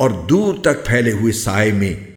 और दूर तक फैले हुए साय में